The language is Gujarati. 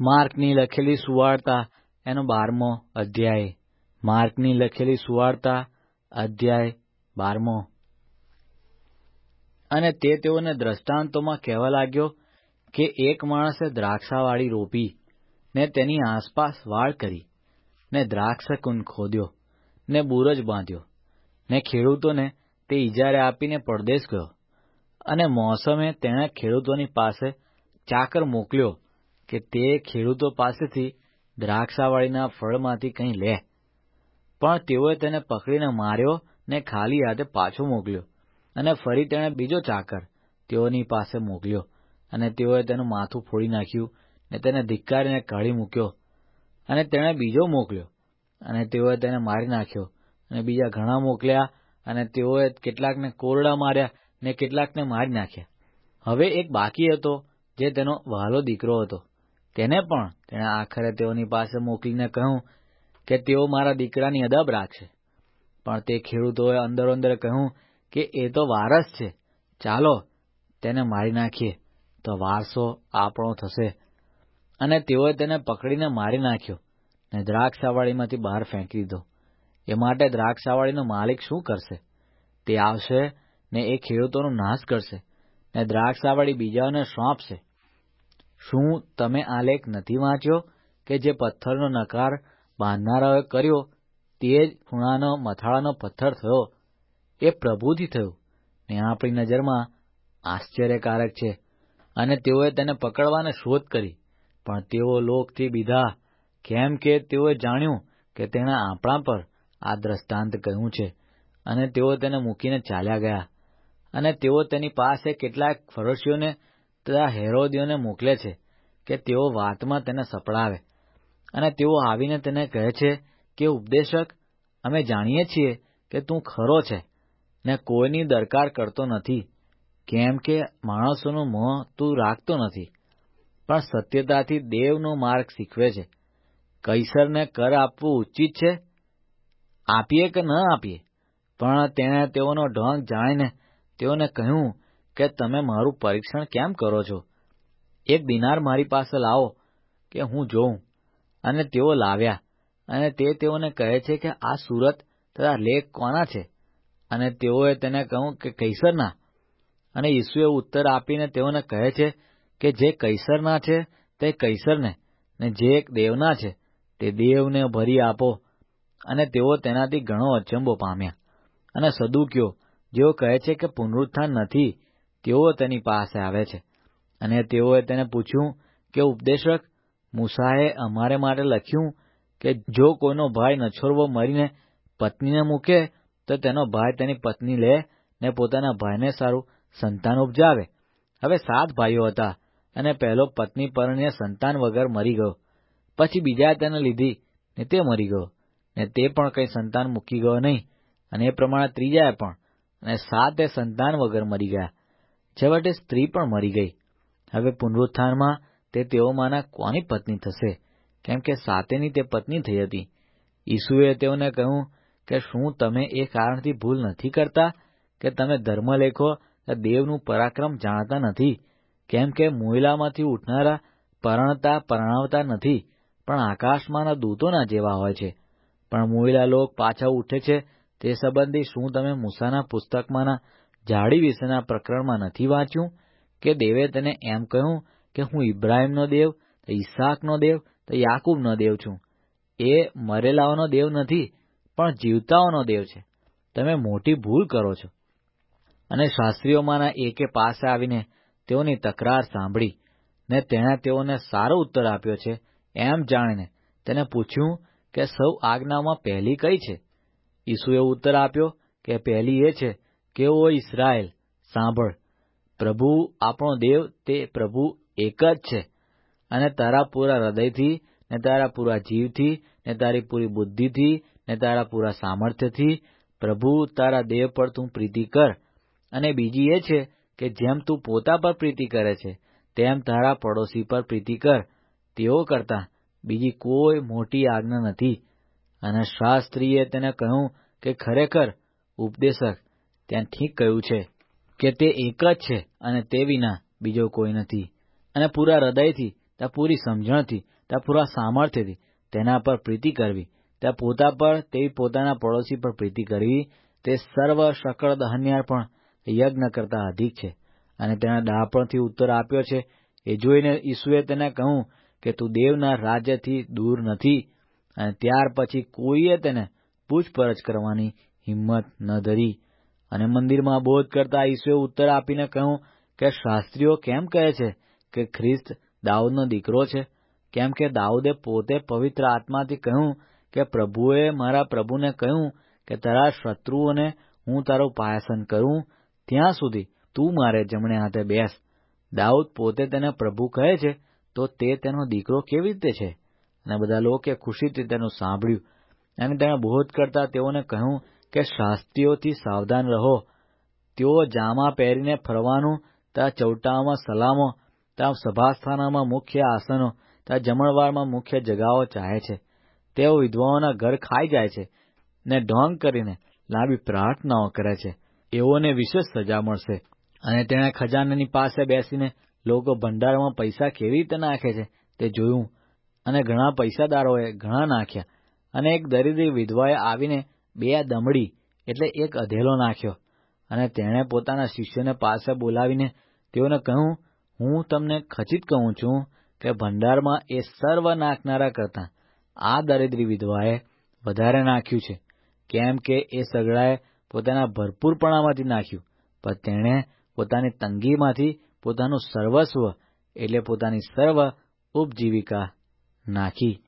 માર્કની લખેલી સુવાર્તા, એનો બારમો અધ્યાય. માર્કની લખેલી સુવાર્તા, અધ્યાય બારમો. અને તે તેઓને દ્રષ્ટાંતોમાં કહેવા લાગ્યો કે એક માણસે દ્રાક્ષાવાળી રોપી, ને તેની આસપાસ વાળ કરી, ને દ્રાક્ષકુંડ ખોદ્યો, ને બુરજ બાંધ્યો, ને ખેડૂતોને તે ઇજારે આપીને પરદેશ ગયો, અને મોસમે તેણે ખેડૂતોની પાસે ચાકર મોકલ્યો કે તે ખેડૂતો પાસેથી દ્રાક્ષાવાળીના ફળમાંથી કંઈ લે. પણ તેઓએ તેને પકડીને માર્યો ને ખાલી હાથે પાછો મોકલ્યો અને ફરી તેણે બીજો ચાકર તેઓની પાસે મોકલ્યો અને તેઓએ તેનું માથું ફોડી નાખ્યું ને તેને ધિક્કારીને કાઢી મૂક્યો અને તેણે બીજો મોકલ્યો અને તેઓએ તેને મારી નાખ્યો અને બીજા ઘણા મોકલ્યા અને તેઓએ કેટલાકને કોરડા માર્યા ને કેટલાકને મારી નાખ્યા. હવે એક બાકી હતો જે તેનો વહાલો દીકરો હતો. તેને પણ તેણે આખરે તેઓની પાસે મોકલીને કહ્યું કે તેઓ મારા દીકરાની અદબ રાખશે. પણ તે ખેડૂતોએ અંદરો અંદર કહ્યું કે એ તો વારસ છે. ચાલો તેને મારી નાખીએ. તો વારસો આપણો થશે. અને તેઓએ તેને પકડીને મારી નાખ્યો ને દ્રાક્ષાવાળીમાંથી બહાર ફેંકી દીધો. એ માટે દ્રાક્ષાવાળીનો માલિક શું કરશે? તે આવશે ને એ ખેડૂતોનો નાશ કરશે ને દ્રાક્ષાવાળી બીજાઓને સોંપશે. શું તમે આ લેખ નથી વાંચ્યો કે જે પથ્થરનો નકાર બાંધનારાઓએ કર્યો? તે જ ખૂણાનો, મથાળાનો પથ્થર થયો. એ પ્રભુથી થયું. ને આપણી નજરમાં આશ્ચર્યકારક છે. અને તેઓએ તેને પકડવાને શોધ કરી. પણ તેઓ લોકથી બીધા, કેમ કે તેઓએ જાણ્યું કે તેણે આપણા પર આ દ્રષ્ટાંત કહ્યું છે. અને તેઓ તેને મૂકીને ચાલ્યા ગયા. અને તેઓ તેની પાસે કેટલાક ફરોશીઓને તથા હેરોદીઓને મોકલે છે કે તેઓ વાતમાં તેને સપડાવે. અને તેઓ આવીને તેને કહે છે કે, ઉપદેશક, અમે જાણીએ છીએ કે તું ખરો છે, ને કોઈની દરકાર કરતો નથી, કેમ કે માણસોનું મોં તું રાખતો નથી. પણ સત્યતાથી દેવનો માર્ગ શીખવે છે. કૈસરને કર આપવું ઉચિત છે. આપીએ કે ન આપીએ? પણ તેણે તેઓનો ઢોંગ જાણીને તેઓને કહ્યું કે તમે મારું પરીક્ષણ કેમ કરો છો? એક દિનાર મારી પાસે લાવો કે હું જોઉં. અને તેઓ લાવ્યા. અને તે તેઓને કહે છે કે આ સુરત તથા લેખ કોના છે? અને તેઓએ તેને કહ્યું કે કૈસરના. અને ઈસુએ ઉત્તર આપીને તેઓને કહે છે કે જે કૈસરના છે તે કૈસરને, ને જે દેવના છે તે દેવને ભરી આપો. અને તેઓ તેનાથી ઘણો અચંબો પામ્યા. અને સદુક્યો જેઓ કહે છે કે પુનરુત્થાન નથી તેઓ તેની પાસે આવે છે. અને તેઓએ તેને પૂછ્યું કે ઉપદેશક મૂસાએ અમારે માટે લખ્યું કે, જો કોઈનો ભાઈ નછોરવો મરીને પત્નીને મૂકે, તો તેનો ભાઈ તેની પત્ની લે ને પોતાના ભાઈને સારું સંતાન ઉપજાવે. હવે સાત ભાઈઓ હતા અને પહેલો પત્ની પરણીને સંતાન વગર મરી ગયો. પછી બીજાએ તેને લીધી ને તે મરી ગયો. ને તે પણ કંઈ સંતાન મૂકી ગયો નહીં. અને એ પ્રમાણે ત્રીજાએ પણ. અને સાતે સંતાન વગર મરી ગયા. છેવટે સ્ત્રી પણ મરી ગઈ. હવે પુનરુત્થાનમાં તે તેઓમાંના કોની પત્ની થશે? કેમ કે સાતેની તે પત્ની થઈ હતી. ઈસુએ તેઓને કહ્યું કે શું તમે એ કારણથી ભૂલ નથી કરતા કે તમે ધર્મલેખો દેવનું પરાક્રમ જાણતા નથી? કેમ કે મોહિલામાંથી ઉઠનારા પરણતા પરણાવતા નથી, પણ આકાશમાંના દૂતોના જેવા હોય છે. પણ મોહિલા લોક પાછા ઉઠે છે તે સંબંધી શું તમે મૂસાના પુસ્તકમાંના જાડી વિશેના પ્રકરણમાં નથી વાંચ્યું કે દેવે તેને એમ કહ્યું કે હું ઇબ્રાહીમનો દેવ, તો ઈસાકનો દેવ, તો યાકૂબનો દેવ છું. એ મરેલાઓનો દેવ નથી, પણ જીવતાઓનો દેવ છે. તમે મોટી ભૂલ કરો છો. અને શાસ્ત્રીઓમાંના એકે પાસે આવીને તેઓની તકરાર સાંભળી ને તેણે તેઓને સારો ઉત્તર આપ્યો છે એમ જાણીને તેને પૂછ્યું કે સૌ આજ્ઞામાં પહેલી કઈ છે? ઈસુએ ઉત્તર આપ્યો કે પહેલી એ છે કે ઓ સાંભળ. પ્રભુ આપણો દેવ તે પ્રભુ એક જ છે. અને તારા પૂરા હૃદયથી, ને તારા પૂરા જીવથી, ને તારી પૂરી બુદ્ધિથી, ને તારા પૂરા સામર્થ્યથી પ્રભુ તારા દેવ પર તું પ્રીતિ કર. અને બીજી એ છે કે જેમ તું પોતા પર પ્રીતિ કરે છે, તેમ તારા પડોશી પર પ્રીતિ કર. તેઓ કરતાં બીજી કોઈ મોટી આજ્ઞા નથી. અને શાસ્ત્રીએ તેને કહ્યું કે ખરેખર ઉપદેશક ત્યાં ઠીક કહ્યું છે કે તે એક જ છે અને તે વિના બીજો કોઈ નથી. અને પૂરા હૃદયથી, ત્યાં પૂરી સમજણથી, ત્યાં પૂરા સામર્થ્યથી તેના પર પ્રીતિ કરવી, ત્યાં પોતા પર, તેવી પોતાના પડોશી પર પ્રીતિ કરવી, તે સર્વ શકળ દહન્યાર પણ યજ્ઞ કરતા અધિક છે. અને તેના ડાપણથી ઉત્તર આપ્યો છે, એ જોઈને ઈસુએ તેને કહ્યું કે તું દેવના રાજ્યથી દૂર નથી અને ત્યાર પછી કોઈએ તેને પૂછપરછ કરવાની હિંમત ન ધરી. અને મંદિરમાં બોધ કરતા ઈસુએ ઉત્તર આપીને કહ્યું કે શાસ્ત્રીઓ કેમ કહે છે કે ખ્રિસ્ત દાઉદનો દીકરો છે? કેમ કે દાઉદે પોતે પવિત્ર આત્માથી કહ્યું કે પ્રભુએ મારા પ્રભુને કહ્યું કે તારા શત્રુઓને હું તારું પાયાસન કરું, ત્યાં સુધી તું મારે જમણે હાથે બેસ. દાઉદ પોતે તેને પ્રભુ કહે છે, તો તે તેનો દીકરો કેવી રીતે છે? અને બધા લોકોએ ખુશીથી તેનું સાંભળ્યું અને તેણે બોધ કરતા તેઓને કહ્યું કે શાસ્ત્રીઓથી સાવધાન રહો. તેઓ જામા પહેરીને ફરવાનું ત્યાં ચૌટામાં સલામો ત્યાં સભાસ્થાનામાં મુખ્ય આસનો ત્યાં જમણવારમાં મુખ્ય જગાઓ ચાહે છે. તેઓ વિધવાઓના ઘર ખાઈ જાય છે ને ઢોંગ કરીને લાંબી પ્રાર્થનાઓ કરે છે. એઓને વિશેષ સજા મળશે અને તેણે ખજાનાની પાસે બેસીને લોકો ભંડારમાં પૈસા કેવી રીતે નાખે છે તે જોયું. અને ઘણા પૈસાદારોએ ઘણા નાખ્યા અને એક દરિદ્રી વિધવાએ આવીને બે દમડી એટલે એક અધેલો નાખ્યો અને તેણે પોતાના શિષ્યોને પાસે બોલાવીને તેઓને કહ્યું, હું તમને ખચિત કહું છું કે ભંડારમાં એ સર્વ નાખનારા કરતાં આ દરિદ્રી વિધવાએ વધારે નાખ્યું છે, કેમ કે એ સગડાએ પોતાના ભરપૂરપણામાંથી નાખ્યું. પણ તેણે પોતાની તંગીમાંથી પોતાનું સર્વસ્વ એટલે પોતાની સર્વ ઉપજીવિકા નાખી.